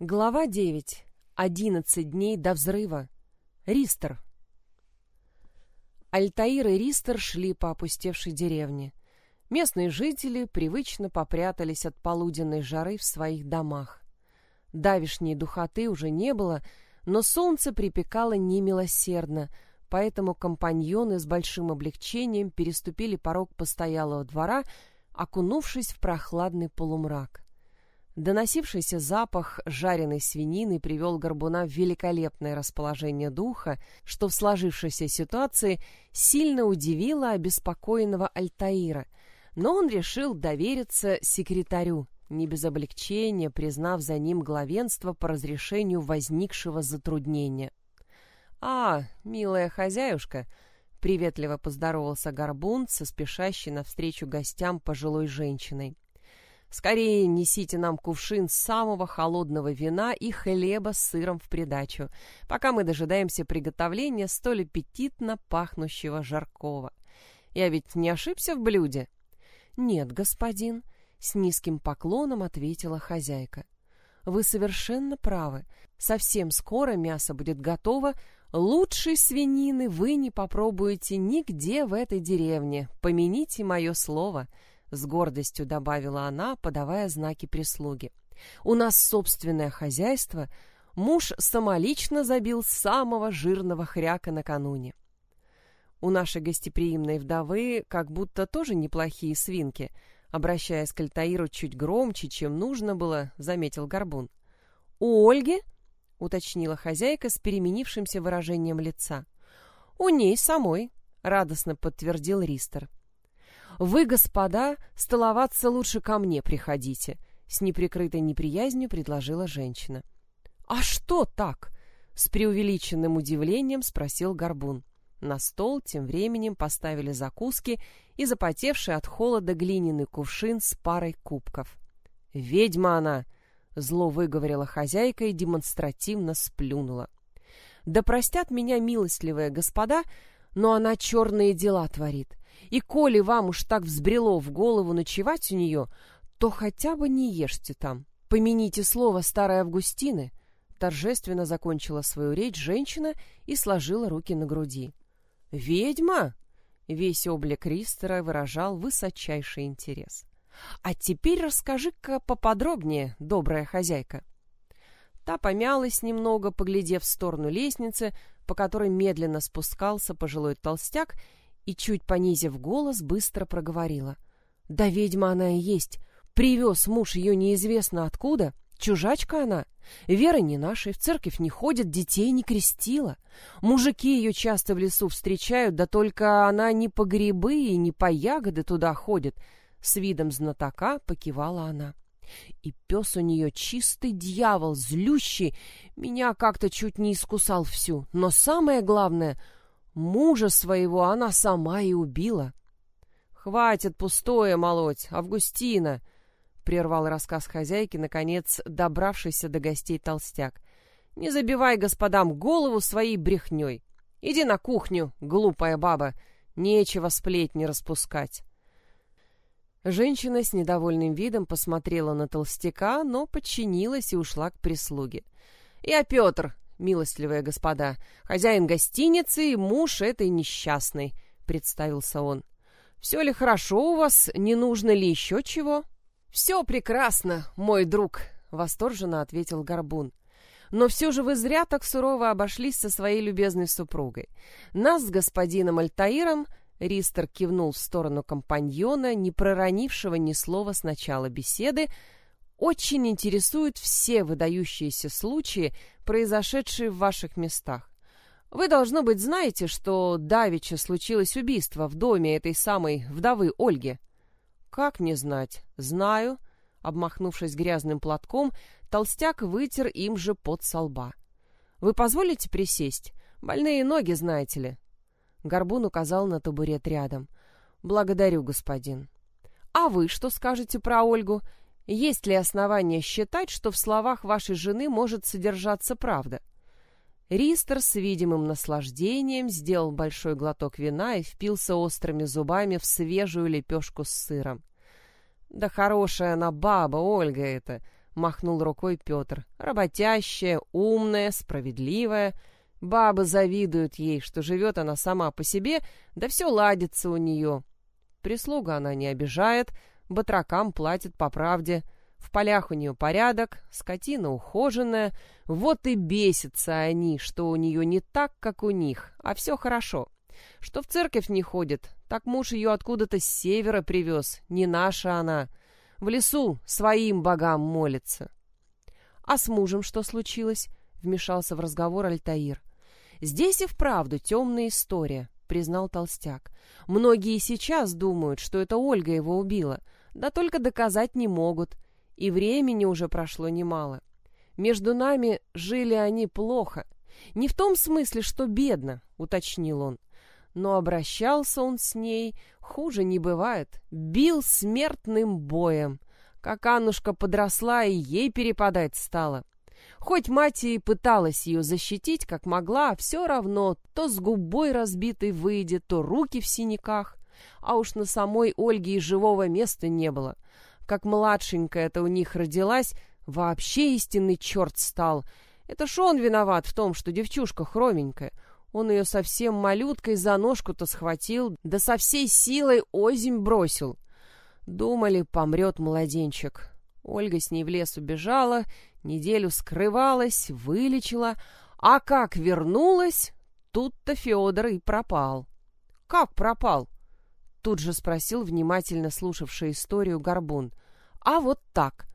Глава 9. 11 дней до взрыва. Ристер. Альтаир и Ристер шли по опустевшей деревне. Местные жители привычно попрятались от полуденной жары в своих домах. Давишней духоты уже не было, но солнце припекало немилосердно, поэтому компаньоны с большим облегчением переступили порог постоялого двора, окунувшись в прохладный полумрак. Доносившийся запах жареной свинины привел Горбуна в великолепное расположение духа, что в сложившейся ситуации сильно удивило обеспокоенного Альтаира, но он решил довериться секретарю, не без облегчения признав за ним главенство по разрешению возникшего затруднения. «А, милая хозяюшка!» — приветливо поздоровался Горбун со спешащей навстречу гостям пожилой женщиной. Скорее несите нам кувшин самого холодного вина и хлеба с сыром в придачу, пока мы дожидаемся приготовления столь аппетитно пахнущего жаркого. Я ведь не ошибся в блюде? Нет, господин, с низким поклоном ответила хозяйка. Вы совершенно правы. Совсем скоро мясо будет готово. Лучшей свинины вы не попробуете нигде в этой деревне. Помяните мое слово — с гордостью добавила она, подавая знаки прислуги. У нас собственное хозяйство. Муж самолично забил самого жирного хряка накануне. У нашей гостеприимной вдовы как будто тоже неплохие свинки, обращаясь к Альтаиру чуть громче, чем нужно было, заметил Горбун. У Ольги, уточнила хозяйка с переменившимся выражением лица. У ней самой, радостно подтвердил Ристер. Вы, господа, столоваться лучше ко мне приходите, с неприкрытой неприязнью предложила женщина. А что так? с преувеличенным удивлением спросил Горбун. На стол тем временем поставили закуски и запотевший от холода глиняный кувшин с парой кубков. «Ведьма она!» — зло выговорила хозяйка и демонстративно сплюнула. «Да простят меня милостливые господа, но она черные дела творит. И коли вам уж так взбрело в голову ночевать у нее, то хотя бы не ешьте там. Помяните слово старой Августины. Торжественно закончила свою речь женщина и сложила руки на груди. Ведьма? Весь облик Ристера выражал высочайший интерес. А теперь расскажи-ка поподробнее, добрая хозяйка. Та помялась немного, поглядев в сторону лестницы, по которой медленно спускался пожилой толстяк, и, чуть понизив голос, быстро проговорила. «Да ведьма она и есть. Привез муж ее неизвестно откуда. Чужачка она. Вера не нашей, в церковь не ходит, детей не крестила. Мужики ее часто в лесу встречают, да только она не по грибы и не по ягоды туда ходит». С видом знатока покивала она. И пес у нее чистый дьявол, злющий, меня как-то чуть не искусал всю. Но самое главное — Мужа своего она сама и убила. Хватит пустое молоть, Августина, прервал рассказ хозяйки, наконец добравшийся до гостей толстяк. Не забивай господам голову своей брехней. Иди на кухню, глупая баба, нечего сплетни распускать. Женщина с недовольным видом посмотрела на толстяка, но подчинилась и ушла к прислуге. «Я Петр, милостливые господа, хозяин гостиницы и муж этой несчастной», — представился он. «Все ли хорошо у вас? Не нужно ли еще чего?» «Все прекрасно, мой друг», — восторженно ответил Горбун. «Но все же вы зря так сурово обошлись со своей любезной супругой. Нас с господином Альтаиром...» Ристер кивнул в сторону компаньона, не проронившего ни слова с начала беседы, очень интересуют все выдающиеся случаи, произошедшие в ваших местах. Вы, должно быть, знаете, что давеча случилось убийство в доме этой самой вдовы Ольги. Как не знать? Знаю. Обмахнувшись грязным платком, толстяк вытер им же под со лба. Вы позволите присесть? Больные ноги, знаете ли. Горбун указал на табурет рядом. Благодарю, господин. А вы что скажете про Ольгу? Есть ли основания считать, что в словах вашей жены может содержаться правда? Ристер с видимым наслаждением сделал большой глоток вина и впился острыми зубами в свежую лепешку с сыром. Да хорошая она баба, Ольга эта, — махнул рукой Петр. «Работящая, умная, справедливая. Бабы завидуют ей, что живет она сама по себе, да все ладится у нее. Прислуга она не обижает, батракам платит по правде. В полях у нее порядок, скотина ухоженная. Вот и бесятся они, что у нее не так, как у них, а все хорошо. Что в церковь не ходит, так муж ее откуда-то с севера привез, не наша она. В лесу своим богам молится. А с мужем что случилось? Вмешался в разговор Альтаир. Здесь и вправду темная история, признал Толстяк. Многие сейчас думают, что это Ольга его убила, да только доказать не могут. И времени уже прошло немало. Между нами жили они плохо. Не в том смысле, что бедно, уточнил он. Но обращался он с ней, хуже не бывает, бил смертным боем. Как Аннушка подросла, и ей перепадать стало. Хоть мать и пыталась ее защитить, как могла, все равно то с губой разбитой выйдет, то руки в синяках. А уж на самой Ольге и живого места не было. Как младшенькая-то у них родилась, вообще истинный черт стал. Это ж он виноват в том, что девчушка хроменькая. Он ее совсем малюткой за ножку-то схватил, да со всей силой озимь бросил. Думали, помрет младенчик. Ольга с ней в лес убежала, неделю скрывалась, вылечила, а как вернулась, тут-то Федор и пропал. «Как пропал?» — тут же спросил внимательно слушавший историю Горбун. «А вот так.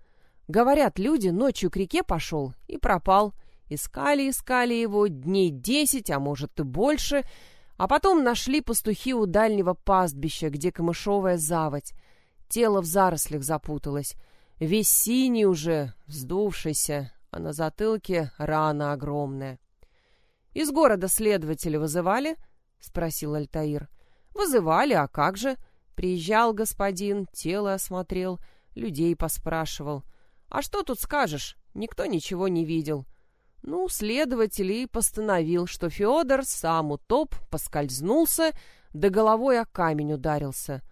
Говорят, люди ночью к реке пошел и пропал». Искали, искали его дней десять, а может и больше, а потом нашли пастухи у дальнего пастбища, где камышовая заводь. Тело в зарослях запуталось. Весь синий уже, вздувшийся, а на затылке рана огромная. «Из города следователя вызывали?» — спросил Альтаир. «Вызывали, а как же?» Приезжал господин, тело осмотрел, людей поспрашивал. «А что тут скажешь? Никто ничего не видел. Ну, следователь и постановил, что Федор сам утоп, поскользнулся, да головой о камень ударился.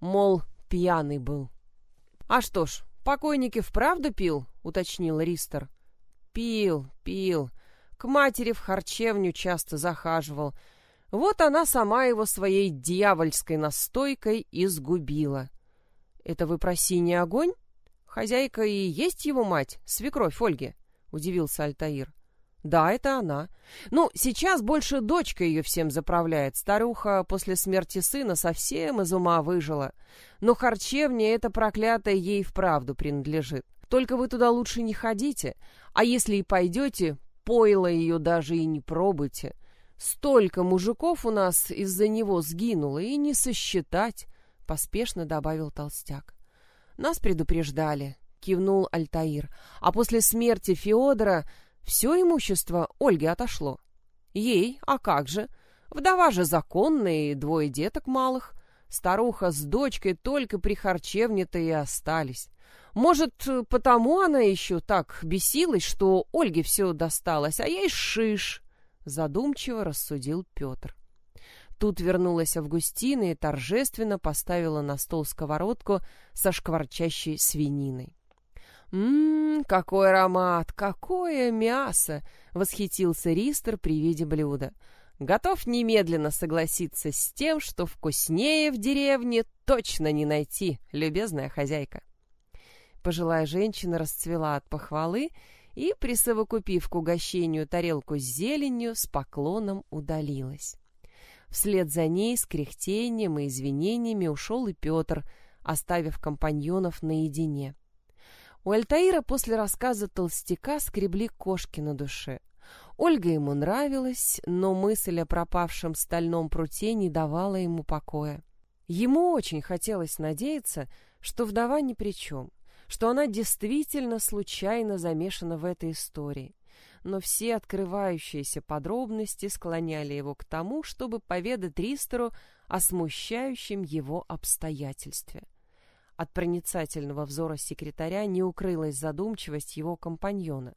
Мол, пьяный был. — А что ж, покойник и вправду пил? — уточнил Ристер. — Пил, пил. К матери в харчевню часто захаживал. Вот она сама его своей дьявольской настойкой изгубила. — Это вы про синий огонь? Хозяйка и есть его мать, свекровь Ольги? — удивился Альтаир. Да, это она. Ну, сейчас больше дочка ее всем заправляет. Старуха после смерти сына совсем из ума выжила. Но харчевня эта проклятая ей вправду принадлежит. Только вы туда лучше не ходите. А если и пойдете, пойло ее даже и не пробуйте. Столько мужиков у нас из-за него сгинуло, и не сосчитать, — поспешно добавил толстяк. Нас предупреждали, — кивнул Альтаир. А после смерти Феодора все имущество Ольге отошло. Ей, а как же? Вдова же законная и двое деток малых. Старуха с дочкой только при харчевне-то и остались. Может, потому она еще так бесилась, что Ольге все досталось, а ей шиш, — задумчиво рассудил Петр. Тут вернулась Августина и торжественно поставила на стол сковородку со шкварчащей свининой. «Ммм, какой аромат, какое мясо!» — восхитился Ристер при виде блюда. «Готов немедленно согласиться с тем, что вкуснее в деревне точно не найти, любезная хозяйка». Пожилая женщина расцвела от похвалы и, присовокупив к угощению тарелку с зеленью, с поклоном удалилась. Вслед за ней с кряхтением и извинениями ушел и Петр, оставив компаньонов наедине. У Альтаира после рассказа толстяка скребли кошки на душе. Ольга ему нравилась, но мысль о пропавшем стальном пруте не давала ему покоя. Ему очень хотелось надеяться, что вдова ни при чем, что она действительно случайно замешана в этой истории. Но все открывающиеся подробности склоняли его к тому, чтобы поведать Ристеру о смущающем его обстоятельстве. От проницательного взора секретаря не укрылась задумчивость его компаньона.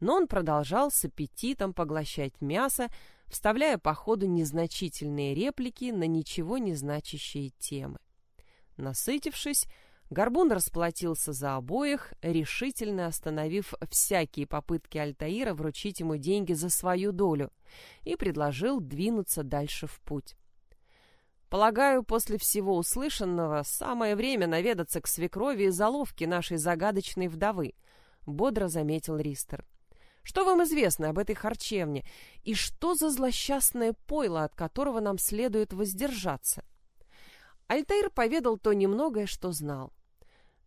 Но он продолжал с аппетитом поглощать мясо, вставляя по ходу незначительные реплики на ничего не значащие темы. Насытившись, Горбун расплатился за обоих, решительно остановив всякие попытки Альтаира вручить ему деньги за свою долю, и предложил двинуться дальше в путь. «Полагаю, после всего услышанного самое время наведаться к свекрови и заловке нашей загадочной вдовы», — бодро заметил Ристер. «Что вам известно об этой харчевне, и что за злосчастное пойло, от которого нам следует воздержаться?» Альтаир поведал то немногое, что знал.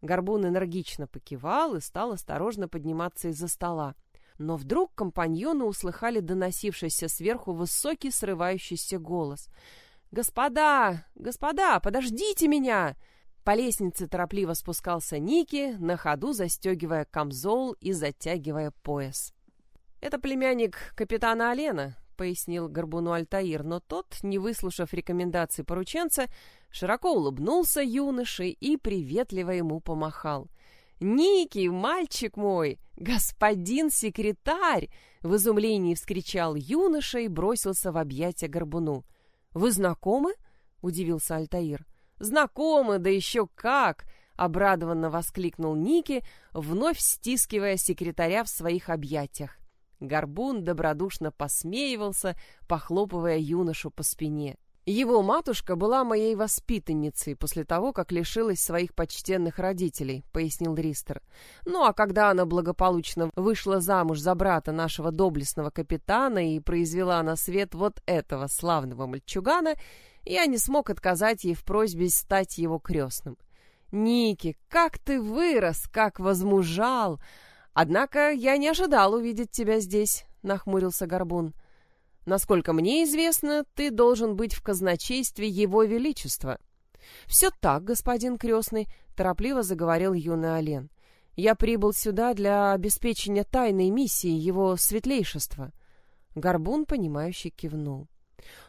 Горбун энергично покивал и стал осторожно подниматься из-за стола. Но вдруг компаньоны услыхали доносившийся сверху высокий срывающийся голос. «Господа! Господа! Подождите меня!» По лестнице торопливо спускался Ники, на ходу застегивая камзол и затягивая пояс. «Это племянник капитана Алена», — пояснил Горбуну Альтаир, но тот, не выслушав рекомендаций порученца, широко улыбнулся юноше и приветливо ему помахал. «Ники, мальчик мой! Господин секретарь!» В изумлении вскричал юноша и бросился в объятия горбуну. «Вы знакомы?» — удивился Альтаир. «Знакомы, да еще как!» — обрадованно воскликнул Ники, вновь стискивая секретаря в своих объятиях. Горбун добродушно посмеивался, похлопывая юношу по спине. Его матушка была моей воспитанницей после того, как лишилась своих почтенных родителей, пояснил Ристер. Ну а когда она благополучно вышла замуж за брата нашего доблестного капитана и произвела на свет вот этого славного мальчугана, я не смог отказать ей в просьбе стать его крестным. Ники, как ты вырос, как возмужал! Однако я не ожидал увидеть тебя здесь, нахмурился Горбун. Насколько мне известно, ты должен быть в казначействе Его Величества. Все так, господин крестный, торопливо заговорил юный Олен. Я прибыл сюда для обеспечения тайной миссии Его Светлейшества. Горбун, понимающий, кивнул.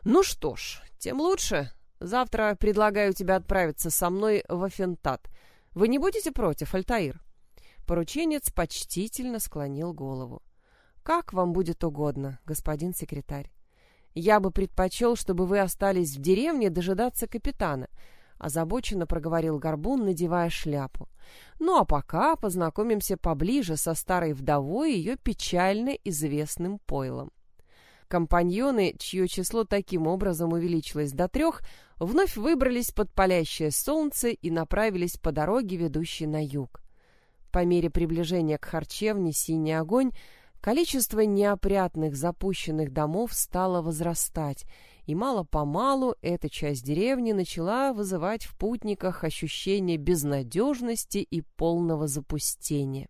Ну что ж, тем лучше. Завтра предлагаю тебе отправиться со мной в Афентат. Вы не будете против, Альтаир? Порученец почтительно склонил голову. Как вам будет угодно, господин секретарь. Я бы предпочел, чтобы вы остались в деревне дожидаться капитана, озабоченно проговорил Горбун, надевая шляпу. Ну а пока познакомимся поближе со старой вдовой и ее печально известным пойлом. Компаньоны, чье число таким образом увеличилось до трех, вновь выбрались под палящее солнце и направились по дороге, ведущей на юг. По мере приближения к харчевне «Синий огонь» Количество неопрятных запущенных домов стало возрастать, и мало-помалу эта часть деревни начала вызывать в путниках ощущение безнадежности и полного запустения.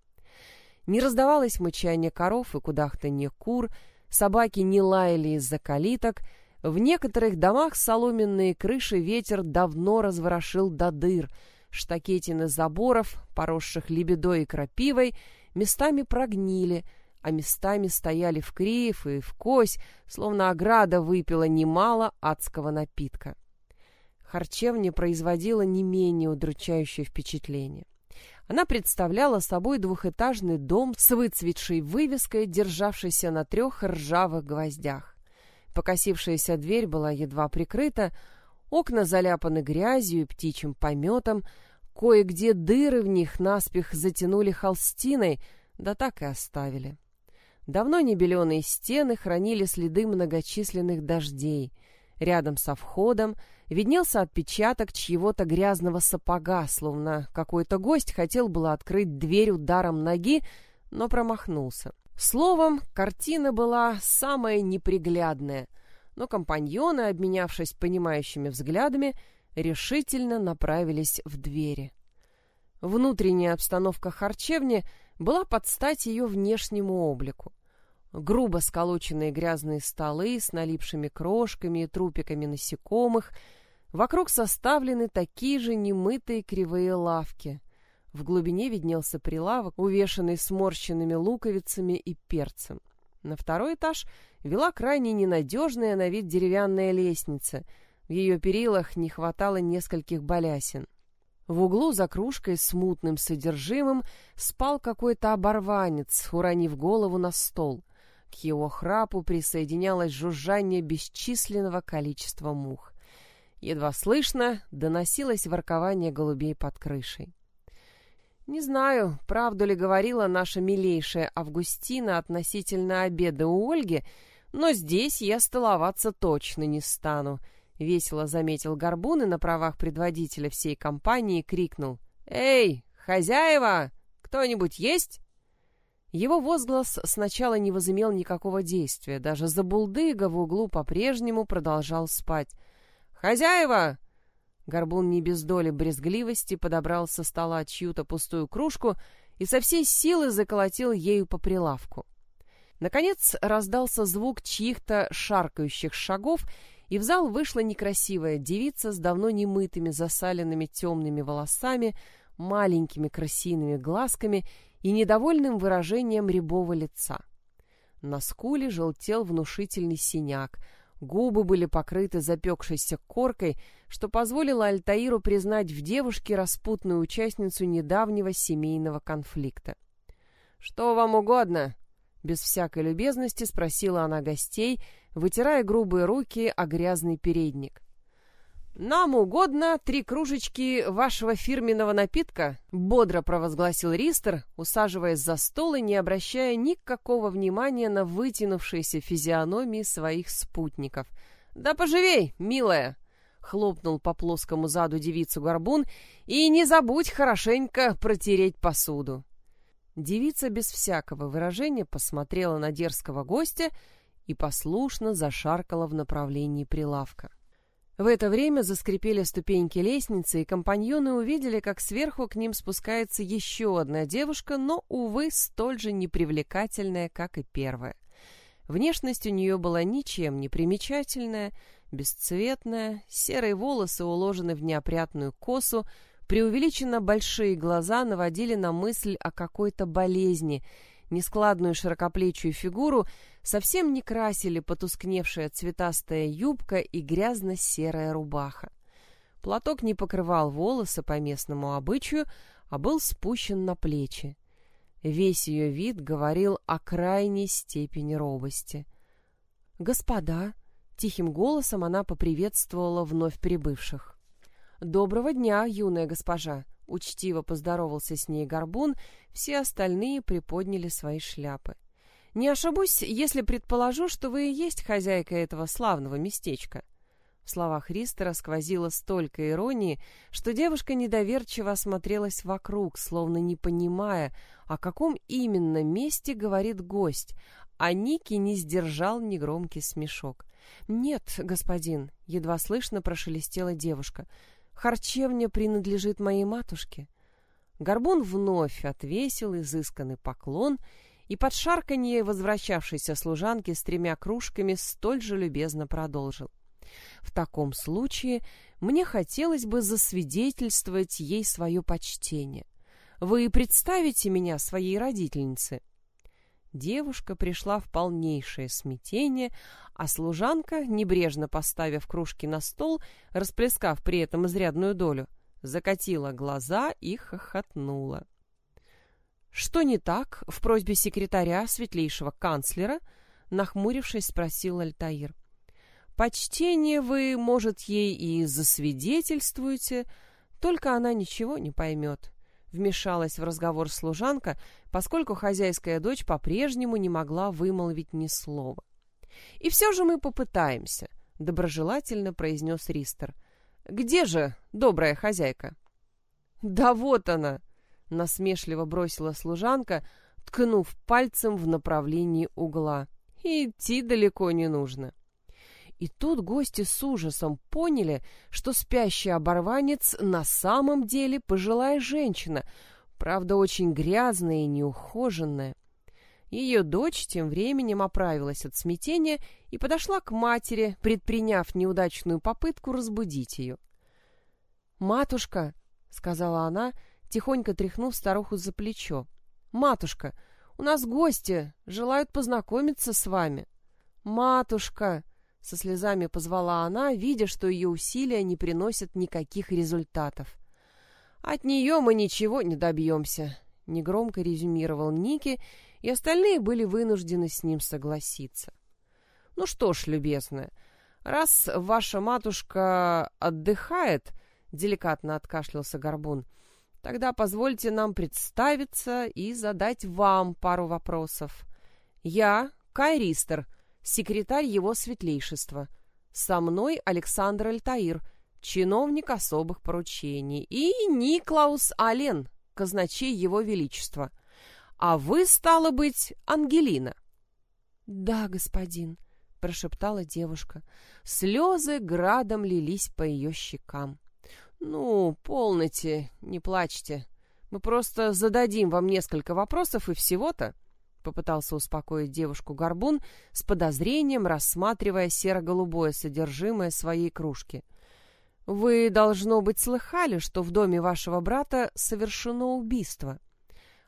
Не раздавалось мычание коров и кудахтанье кур, собаки не лаяли из-за калиток, в некоторых домах соломенные крыши ветер давно разворошил до дыр, штакетины заборов, поросших лебедой и крапивой, местами прогнили — а местами стояли в крив и в кось, словно ограда выпила немало адского напитка. Харчевня производила не менее удручающее впечатление. Она представляла собой двухэтажный дом с выцветшей вывеской, державшейся на трех ржавых гвоздях. Покосившаяся дверь была едва прикрыта, окна заляпаны грязью и птичьим пометом, кое-где дыры в них наспех затянули холстиной, да так и оставили. Давно не беленые стены хранили следы многочисленных дождей. Рядом со входом виднелся отпечаток чьего-то грязного сапога, словно какой-то гость хотел было открыть дверь ударом ноги, но промахнулся. Словом, картина была самая неприглядная, но компаньоны, обменявшись понимающими взглядами, решительно направились в двери. Внутренняя обстановка харчевни — была под стать ее внешнему облику. Грубо сколоченные грязные столы с налипшими крошками и трупиками насекомых, вокруг составлены такие же немытые кривые лавки. В глубине виднелся прилавок, увешанный сморщенными луковицами и перцем. На второй этаж вела крайне ненадежная на вид деревянная лестница. В ее перилах не хватало нескольких балясин. В углу за кружкой с мутным содержимым спал какой-то оборванец, уронив голову на стол. К его храпу присоединялось жужжание бесчисленного количества мух. Едва слышно доносилось воркование голубей под крышей. Не знаю, правду ли говорила наша милейшая Августина относительно обеда у Ольги, но здесь я столоваться точно не стану. Весело заметил Горбун и на правах предводителя всей компании крикнул. «Эй, хозяева! Кто-нибудь есть?» Его возглас сначала не возымел никакого действия, даже забулдыга в углу по-прежнему продолжал спать. «Хозяева!» Горбун не без доли брезгливости подобрал со стола чью-то пустую кружку и со всей силы заколотил ею по прилавку. Наконец раздался звук чьих-то шаркающих шагов, и в зал вышла некрасивая девица с давно немытыми засаленными темными волосами, маленькими красивыми глазками и недовольным выражением рябого лица. На скуле желтел внушительный синяк, губы были покрыты запекшейся коркой, что позволило Альтаиру признать в девушке распутную участницу недавнего семейного конфликта. «Что вам угодно?» Без всякой любезности спросила она гостей, вытирая грубые руки о грязный передник. «Нам угодно три кружечки вашего фирменного напитка», — бодро провозгласил Ристер, усаживаясь за стол и не обращая никакого внимания на вытянувшиеся физиономии своих спутников. «Да поживей, милая!» — хлопнул по плоскому заду девицу горбун. «И не забудь хорошенько протереть посуду». Девица без всякого выражения посмотрела на дерзкого гостя и послушно зашаркала в направлении прилавка. В это время заскрипели ступеньки лестницы, и компаньоны увидели, как сверху к ним спускается еще одна девушка, но, увы, столь же непривлекательная, как и первая. Внешность у нее была ничем не примечательная, бесцветная, серые волосы уложены в неопрятную косу, преувеличенно большие глаза наводили на мысль о какой-то болезни — Нескладную широкоплечью фигуру совсем не красили потускневшая цветастая юбка и грязно-серая рубаха. Платок не покрывал волосы по местному обычаю, а был спущен на плечи. Весь ее вид говорил о крайней степени робости. «Господа!» — тихим голосом она поприветствовала вновь прибывших. «Доброго дня, юная госпожа!» Учтиво поздоровался с ней Горбун, все остальные приподняли свои шляпы. «Не ошибусь, если предположу, что вы и есть хозяйка этого славного местечка». В словах Ристера сквозило столько иронии, что девушка недоверчиво осмотрелась вокруг, словно не понимая, о каком именно месте говорит гость, а Ники не сдержал негромкий смешок. «Нет, господин», — едва слышно прошелестела девушка, — Харчевня принадлежит моей матушке. Горбун вновь отвесил изысканный поклон и под шарканье возвращавшейся служанки с тремя кружками столь же любезно продолжил. В таком случае мне хотелось бы засвидетельствовать ей свое почтение. Вы представите меня своей родительнице? Девушка пришла в полнейшее смятение, а служанка, небрежно поставив кружки на стол, расплескав при этом изрядную долю, закатила глаза и хохотнула. «Что не так в просьбе секретаря светлейшего канцлера?» нахмурившись, спросил Альтаир. «Почтение вы, может, ей и засвидетельствуете, только она ничего не поймет вмешалась в разговор служанка, поскольку хозяйская дочь по-прежнему не могла вымолвить ни слова. «И все же мы попытаемся», — доброжелательно произнес Ристер. «Где же добрая хозяйка?» «Да вот она!» — насмешливо бросила служанка, ткнув пальцем в направлении угла. «Идти далеко не нужно». И тут гости с ужасом поняли, что спящий оборванец на самом деле пожилая женщина, правда, очень грязная и неухоженная. Ее дочь тем временем оправилась от смятения и подошла к матери, предприняв неудачную попытку разбудить ее. «Матушка», — сказала она, тихонько тряхнув старуху за плечо, — «матушка, у нас гости, желают познакомиться с вами». «Матушка», со слезами позвала она, видя, что ее усилия не приносят никаких результатов. «От нее мы ничего не добьемся», — негромко резюмировал Ники, и остальные были вынуждены с ним согласиться. «Ну что ж, любезная, раз ваша матушка отдыхает», — деликатно откашлялся Горбун, Тогда позвольте нам представиться и задать вам пару вопросов. Я Кай Ристер, секретарь его светлейшества. Со мной Александр Альтаир, чиновник особых поручений, и Никлаус Ален, казначей его величества. А вы, стало быть, Ангелина. «Да, господин», — прошептала девушка. Слезы градом лились по ее щекам. «Ну, полноте, не плачьте. Мы просто зададим вам несколько вопросов и всего-то», — попытался успокоить девушку Горбун с подозрением, рассматривая серо-голубое содержимое своей кружки. «Вы, должно быть, слыхали, что в доме вашего брата совершено убийство?»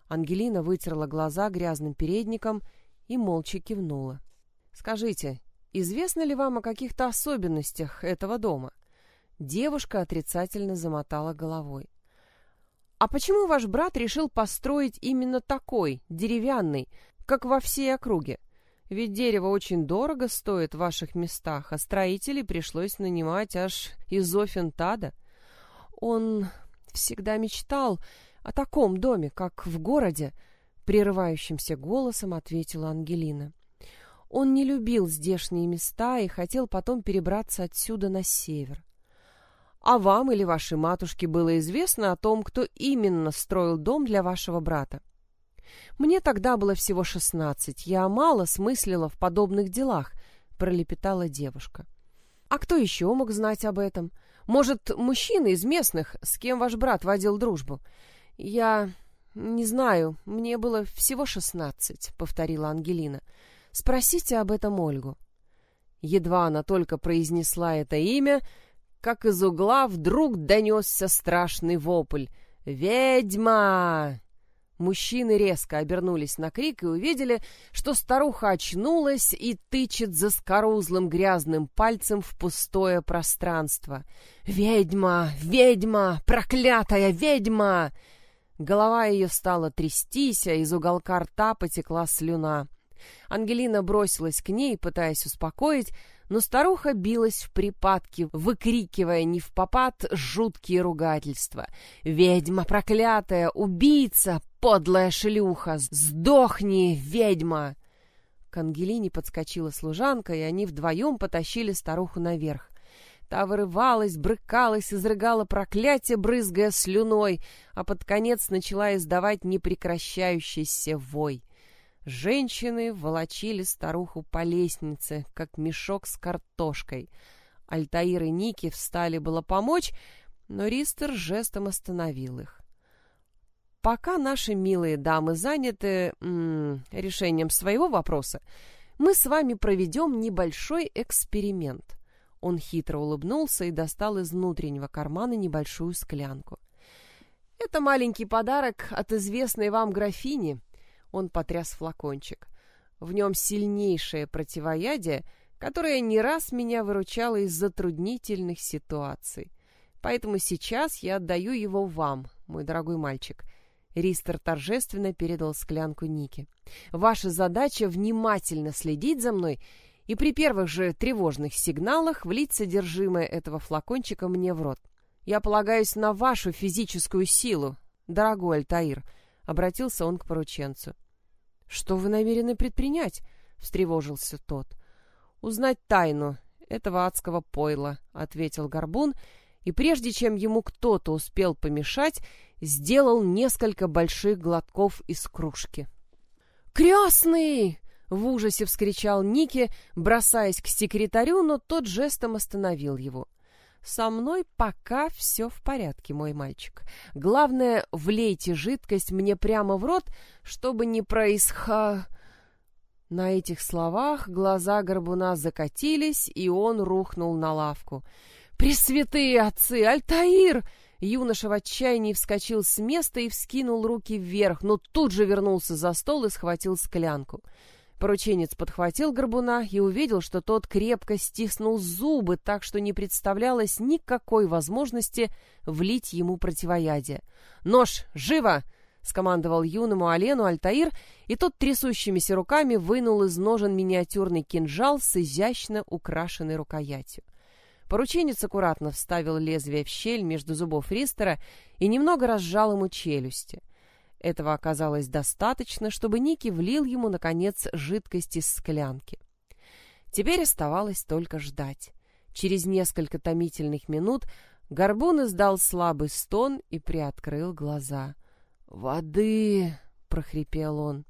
Ангелина вытерла глаза грязным передником и молча кивнула. «Скажите, известно ли вам о каких-то особенностях этого дома?» Девушка отрицательно замотала головой. «А почему ваш брат решил построить именно такой, деревянный, как во всей округе? Ведь дерево очень дорого стоит в ваших местах, а строителей пришлось нанимать аж из Офентада. Он всегда мечтал о таком доме, как в городе», — прерывающимся голосом ответила Ангелина. Он не любил здешние места и хотел потом перебраться отсюда на север. А вам или вашей матушке было известно о том, кто именно строил дом для вашего брата? Мне тогда было всего шестнадцать. Я мало смыслила в подобных делах, пролепетала девушка. А кто еще мог знать об этом? Может, мужчина из местных, с кем ваш брат водил дружбу? Я не знаю, мне было всего шестнадцать, повторила Ангелина. Спросите об этом Ольгу. Едва она только произнесла это имя, как из угла вдруг донесся страшный вопль. «Ведьма!» Мужчины резко обернулись на крик и увидели, что старуха очнулась и тычет за скорузлым грязным пальцем в пустое пространство. «Ведьма! Ведьма! Проклятая ведьма!» Голова ее стала трястись, а из уголка рта потекла слюна. Ангелина бросилась к ней, пытаясь успокоить, но старуха билась в припадке, выкрикивая не в попад жуткие ругательства. «Ведьма проклятая! Убийца! Подлая шлюха! Сдохни, ведьма!» К Ангелине подскочила служанка, и они вдвоем потащили старуху наверх. Та вырывалась, брыкалась, изрыгала проклятие, брызгая слюной, а под конец начала издавать непрекращающийся вой — Женщины волочили старуху по лестнице, как мешок с картошкой. Альтаир и Ники встали было помочь, но Ристер жестом остановил их. Пока наши милые дамы заняты м -м, решением своего вопроса, мы с вами проведем небольшой эксперимент. Он хитро улыбнулся и достал из внутреннего кармана небольшую склянку. Это маленький подарок от известной вам графини, он потряс флакончик. В нем сильнейшее противоядие, которое не раз меня выручало из затруднительных ситуаций. Поэтому сейчас я отдаю его вам, мой дорогой мальчик. Ристер торжественно передал склянку Нике. Ваша задача внимательно следить за мной и при первых же тревожных сигналах влить содержимое этого флакончика мне в рот. Я полагаюсь на вашу физическую силу, дорогой Альтаир, обратился он к порученцу. «Что вы намерены предпринять?» — встревожился тот. «Узнать тайну этого адского пойла», — ответил Горбун, и прежде чем ему кто-то успел помешать, сделал несколько больших глотков из кружки. «Крестный!» — в ужасе вскричал Ники, бросаясь к секретарю, но тот жестом остановил его. Со мной пока все в порядке, мой мальчик. Главное, влейте жидкость мне прямо в рот, чтобы не происхо... На этих словах глаза Горбуна закатились, и он рухнул на лавку. «Пресвятые отцы! Альтаир!» Юноша в отчаянии вскочил с места и вскинул руки вверх, но тут же вернулся за стол и схватил склянку. Порученец подхватил горбуна и увидел, что тот крепко стиснул зубы, так что не представлялось никакой возможности влить ему противоядие. «Нож! Живо!» — скомандовал юному Олену Альтаир, и тот трясущимися руками вынул из ножен миниатюрный кинжал с изящно украшенной рукоятью. Порученец аккуратно вставил лезвие в щель между зубов Ристера и немного разжал ему челюсти. Этого оказалось достаточно, чтобы Ники влил ему, наконец, жидкость из склянки. Теперь оставалось только ждать. Через несколько томительных минут Горбун издал слабый стон и приоткрыл глаза. «Воды!» — прохрипел он.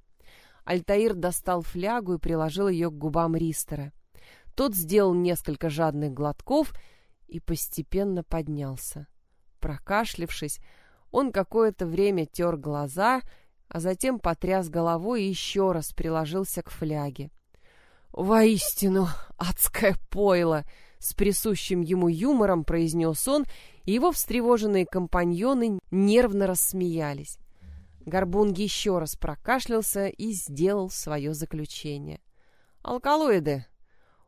Альтаир достал флягу и приложил ее к губам Ристера. Тот сделал несколько жадных глотков и постепенно поднялся. Прокашлившись, он какое-то время тер глаза, а затем потряс головой и еще раз приложился к фляге. «Воистину, адское пойло!» — с присущим ему юмором произнес он, и его встревоженные компаньоны нервно рассмеялись. Горбун еще раз прокашлялся и сделал свое заключение. «Алкалоиды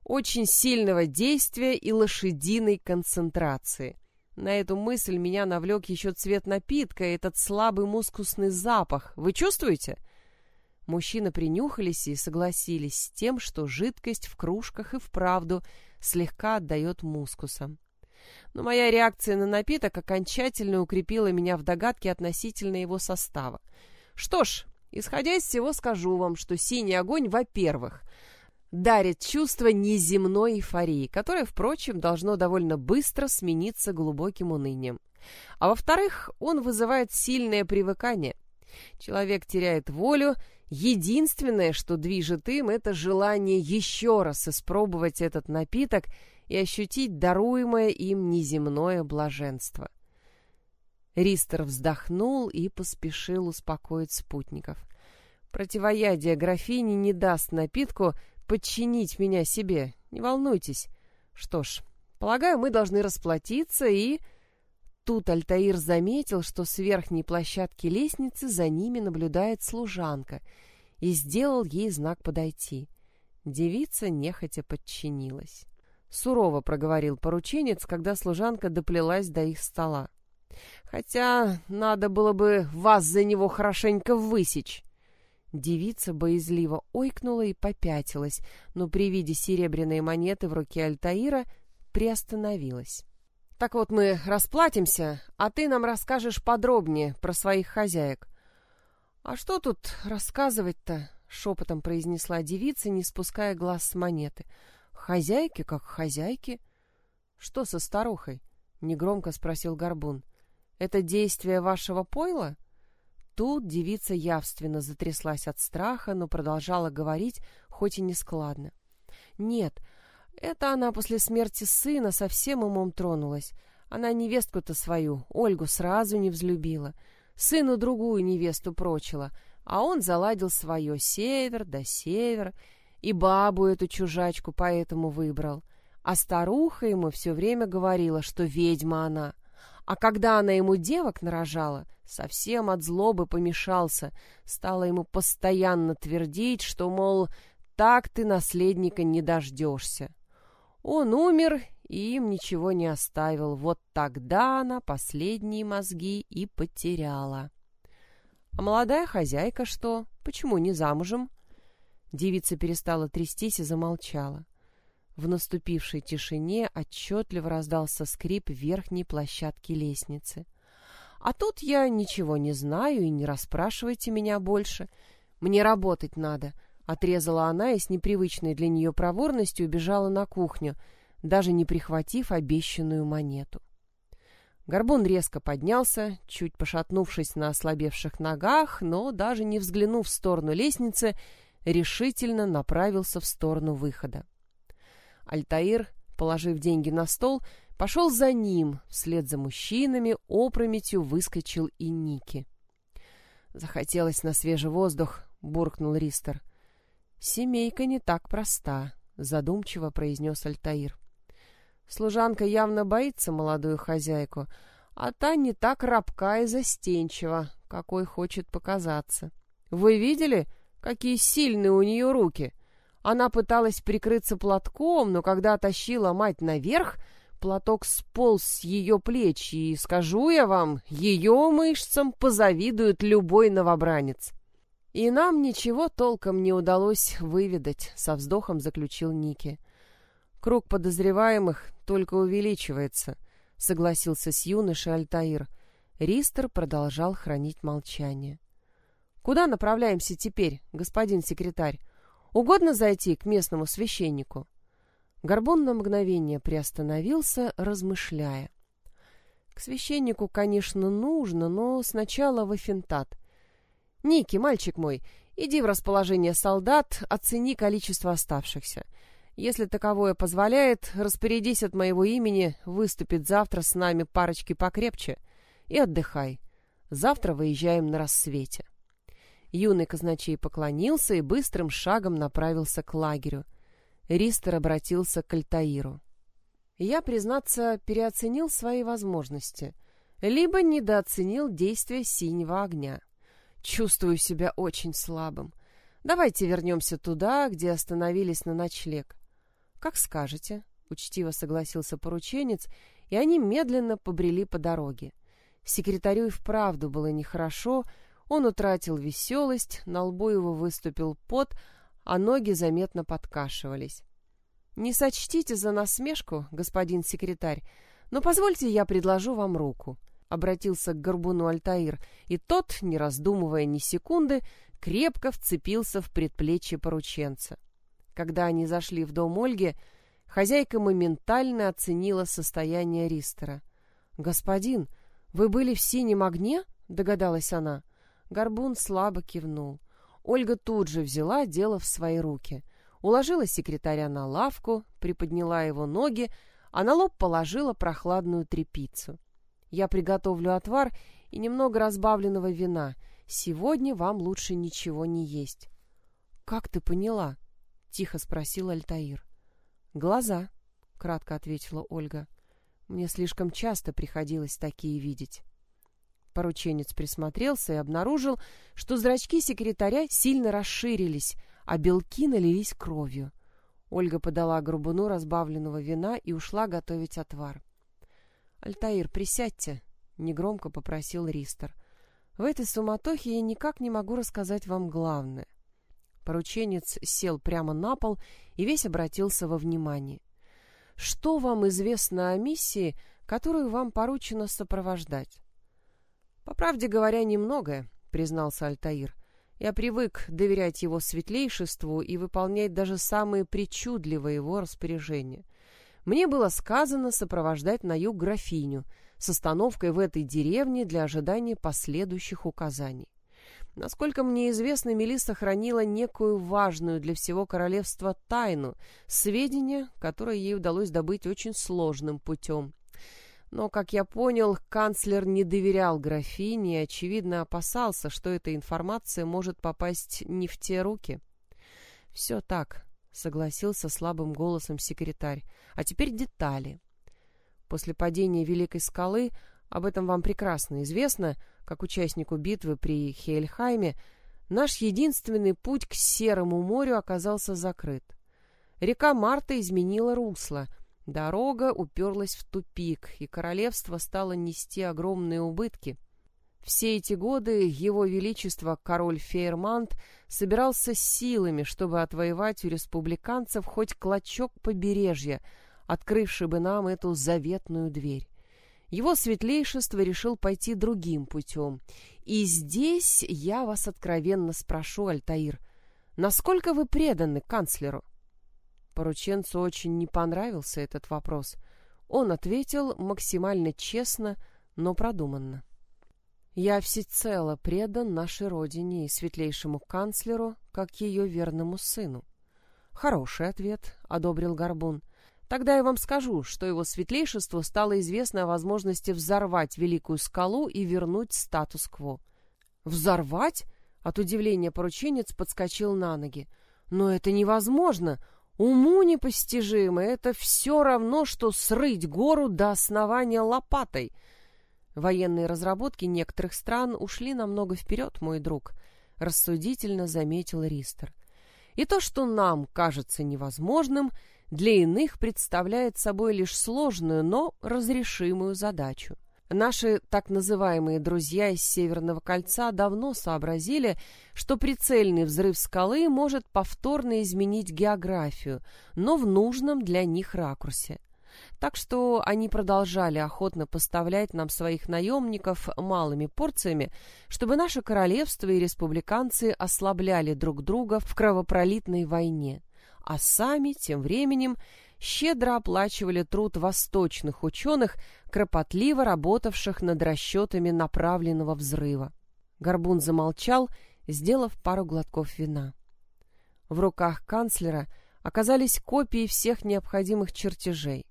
очень сильного действия и лошадиной концентрации. На эту мысль меня навлек еще цвет напитка и этот слабый мускусный запах. Вы чувствуете? Мужчины принюхались и согласились с тем, что жидкость в кружках и вправду слегка отдает мускусом. Но моя реакция на напиток окончательно укрепила меня в догадке относительно его состава. Что ж, исходя из всего, скажу вам, что синий огонь, во-первых, дарит чувство неземной эйфории, которое, впрочем, должно довольно быстро смениться глубоким унынием. А во-вторых, он вызывает сильное привыкание. Человек теряет волю, единственное, что движет им, это желание еще раз испробовать этот напиток и ощутить даруемое им неземное блаженство. Ристер вздохнул и поспешил успокоить спутников. Противоядие графини не даст напитку подчинить меня себе. Не волнуйтесь. Что ж, полагаю, мы должны расплатиться и... Тут Альтаир заметил, что с верхней площадки лестницы за ними наблюдает служанка, и сделал ей знак подойти. Девица нехотя подчинилась. Сурово проговорил порученец, когда служанка доплелась до их стола. «Хотя надо было бы вас за него хорошенько высечь». Девица боязливо ойкнула и попятилась, но при виде серебряной монеты в руке Альтаира приостановилась. «Так вот мы расплатимся, а ты нам расскажешь подробнее про своих хозяек». «А что тут рассказывать-то?» — шепотом произнесла девица, не спуская глаз с монеты. «Хозяйки как хозяйки». «Что со старухой?» — негромко спросил Горбун. «Это действие вашего пойла?» Тут девица явственно затряслась от страха, но продолжала говорить, хоть и нескладно. «Нет, это она после смерти сына совсем умом тронулась. Она невестку-то свою, Ольгу, сразу не взлюбила. Сыну другую невесту прочила, а он заладил свое север да север, и бабу эту чужачку поэтому выбрал. А старуха ему все время говорила, что ведьма она. А когда она ему девок нарожала, совсем от злобы помешался, стала ему постоянно твердить, что, мол, так ты наследника не дождешься. Он умер, и им ничего не оставил. Вот тогда она последние мозги и потеряла. А молодая хозяйка что? Почему не замужем? Девица перестала трястись и замолчала. В наступившей тишине отчетливо раздался скрип верхней площадки лестницы. А тут я ничего не знаю и не расспрашивайте меня больше. Мне работать надо, отрезала она и с непривычной для нее проворностью убежала на кухню, даже не прихватив обещанную монету. Горбун резко поднялся, чуть пошатнувшись на ослабевших ногах, но даже не взглянув в сторону лестницы, решительно направился в сторону выхода. Альтаир, положив деньги на стол, Пошел за ним, вслед за мужчинами, опрометью выскочил и Ники. Захотелось на свежий воздух, буркнул Ристер. Семейка не так проста, задумчиво произнес Альтаир. Служанка явно боится молодую хозяйку, а та не так рабка и застенчива, какой хочет показаться. Вы видели, какие сильные у нее руки? Она пыталась прикрыться платком, но когда тащила мать наверх, Платок сполз с ее плеч, и, скажу я вам, ее мышцам позавидует любой новобранец. И нам ничего толком не удалось выведать, со вздохом заключил Ники. Круг подозреваемых только увеличивается, согласился с юношей Альтаир. Ристер продолжал хранить молчание. Куда направляемся теперь, господин секретарь? Угодно зайти к местному священнику? Горбун на мгновение приостановился, размышляя. К священнику, конечно, нужно, но сначала в Эфентат. Ники, мальчик мой, иди в расположение солдат, оцени количество оставшихся. Если таковое позволяет, распорядись от моего имени выступить завтра с нами парочки покрепче и отдыхай. Завтра выезжаем на рассвете. Юный казначей поклонился и быстрым шагом направился к лагерю. Ристер обратился к Альтаиру. Я, признаться, переоценил свои возможности, либо недооценил действие синего огня. Чувствую себя очень слабым. Давайте вернемся туда, где остановились на ночлег. Как скажете, учтиво согласился порученец, и они медленно побрели по дороге. Секретарю и вправду было нехорошо, он утратил веселость, на лбу его выступил пот, а ноги заметно подкашивались. «Не сочтите за насмешку, господин секретарь, но позвольте я предложу вам руку», — обратился к горбуну Альтаир, и тот, не раздумывая ни секунды, крепко вцепился в предплечье порученца. Когда они зашли в дом Ольги, хозяйка моментально оценила состояние Ристера. «Господин, вы были в синем огне?» — догадалась она. — Горбун слабо кивнул. Ольга тут же взяла дело в свои руки. Уложила секретаря на лавку, приподняла его ноги, а на лоб положила прохладную трепицу. «Я приготовлю отвар и немного разбавленного вина. Сегодня вам лучше ничего не есть». «Как ты поняла?» — тихо спросил Альтаир. «Глаза», — кратко ответила Ольга. «Мне слишком часто приходилось такие видеть». Порученец присмотрелся и обнаружил, что зрачки секретаря сильно расширились, а белки налились кровью. Ольга подала грубуну разбавленного вина и ушла готовить отвар. «Альтаир, присядьте», — негромко попросил Ристер. «В этой суматохе я никак не могу рассказать вам главное». Порученец сел прямо на пол и весь обратился во внимание. «Что вам известно о миссии, которую вам поручено сопровождать?» «По правде говоря, немногое», — признался Альтаир. «Я привык доверять его светлейшеству и выполнять даже самые причудливые его распоряжения. Мне было сказано сопровождать на юг графиню с остановкой в этой деревне для ожидания последующих указаний. Насколько мне известно, Мелисса хранила некую важную для всего королевства тайну, сведения, которые ей удалось добыть очень сложным путем. Но, как я понял, канцлер не доверял графине и, очевидно, опасался, что эта информация может попасть не в те руки. «Все так», — согласился слабым голосом секретарь. «А теперь детали. После падения Великой скалы, об этом вам прекрасно известно, как участнику битвы при Хейльхайме, наш единственный путь к Серому морю оказался закрыт. Река Марта изменила русло — Дорога уперлась в тупик, и королевство стало нести огромные убытки. Все эти годы его величество, король Фейермант, собирался силами, чтобы отвоевать у республиканцев хоть клочок побережья, открывший бы нам эту заветную дверь. Его светлейшество решил пойти другим путем. И здесь я вас откровенно спрошу, Альтаир, насколько вы преданы канцлеру? — Порученцу очень не понравился этот вопрос. Он ответил максимально честно, но продуманно. «Я всецело предан нашей родине и светлейшему канцлеру, как ее верному сыну». «Хороший ответ», — одобрил Горбун. «Тогда я вам скажу, что его светлейшеству стало известно о возможности взорвать Великую скалу и вернуть статус-кво». «Взорвать?» — от удивления порученец подскочил на ноги. «Но это невозможно! Уму непостижимо, это все равно, что срыть гору до основания лопатой. Военные разработки некоторых стран ушли намного вперед, мой друг, рассудительно заметил Ристер. И то, что нам кажется невозможным, для иных представляет собой лишь сложную, но разрешимую задачу. Наши так называемые друзья из Северного кольца давно сообразили, что прицельный взрыв скалы может повторно изменить географию, но в нужном для них ракурсе. Так что они продолжали охотно поставлять нам своих наемников малыми порциями, чтобы наше королевство и республиканцы ослабляли друг друга в кровопролитной войне, а сами тем временем щедро оплачивали труд восточных ученых, кропотливо работавших над расчетами направленного взрыва. Горбун замолчал, сделав пару глотков вина. В руках канцлера оказались копии всех необходимых чертежей.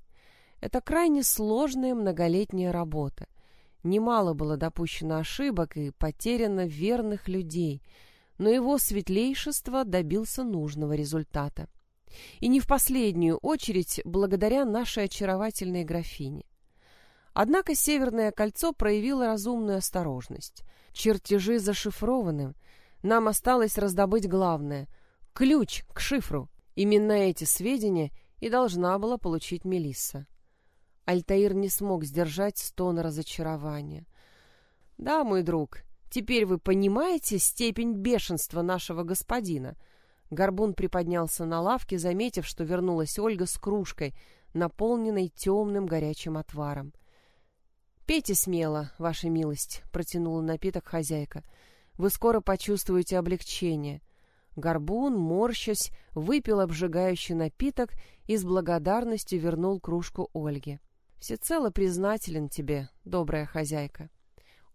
Это крайне сложная многолетняя работа. Немало было допущено ошибок и потеряно верных людей, но его светлейшество добился нужного результата. И не в последнюю очередь благодаря нашей очаровательной графине. Однако Северное кольцо проявило разумную осторожность. Чертежи зашифрованы. Нам осталось раздобыть главное — ключ к шифру. Именно эти сведения и должна была получить Мелисса. Альтаир не смог сдержать стон разочарования. «Да, мой друг, теперь вы понимаете степень бешенства нашего господина?» Горбун приподнялся на лавке, заметив, что вернулась Ольга с кружкой, наполненной темным горячим отваром. «Пейте смело, ваша милость», — протянула напиток хозяйка. «Вы скоро почувствуете облегчение». Горбун, морщась, выпил обжигающий напиток и с благодарностью вернул кружку Ольге. «Всецело признателен тебе, добрая хозяйка».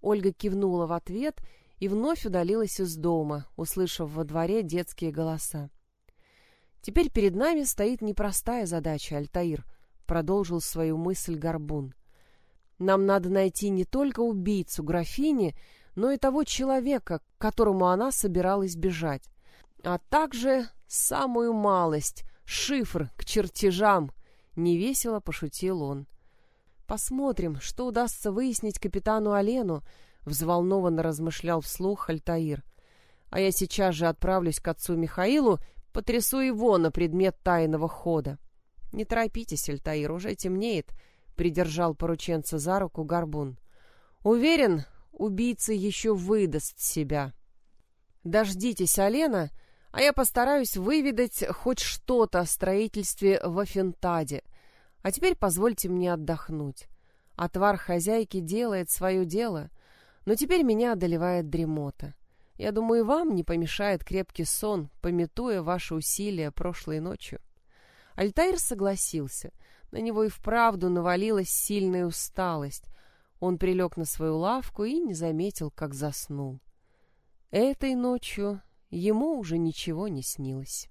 Ольга кивнула в ответ и вновь удалилась из дома, услышав во дворе детские голоса. «Теперь перед нами стоит непростая задача, Альтаир», — продолжил свою мысль Горбун. «Нам надо найти не только убийцу графини, но и того человека, к которому она собиралась бежать, а также самую малость, шифр к чертежам», — невесело пошутил он. «Посмотрим, что удастся выяснить капитану Олену», — взволнованно размышлял вслух Альтаир. «А я сейчас же отправлюсь к отцу Михаилу, потрясу его на предмет тайного хода». «Не торопитесь, Альтаир, уже темнеет», — придержал порученца за руку Горбун. «Уверен, убийца еще выдаст себя». «Дождитесь Алена, а я постараюсь выведать хоть что-то о строительстве в Афентаде. А теперь позвольте мне отдохнуть. Отвар хозяйки делает свое дело». Но теперь меня одолевает дремота. Я думаю, вам не помешает крепкий сон, пометуя ваши усилия прошлой ночью. Альтаир согласился. На него и вправду навалилась сильная усталость. Он прилег на свою лавку и не заметил, как заснул. Этой ночью ему уже ничего не снилось.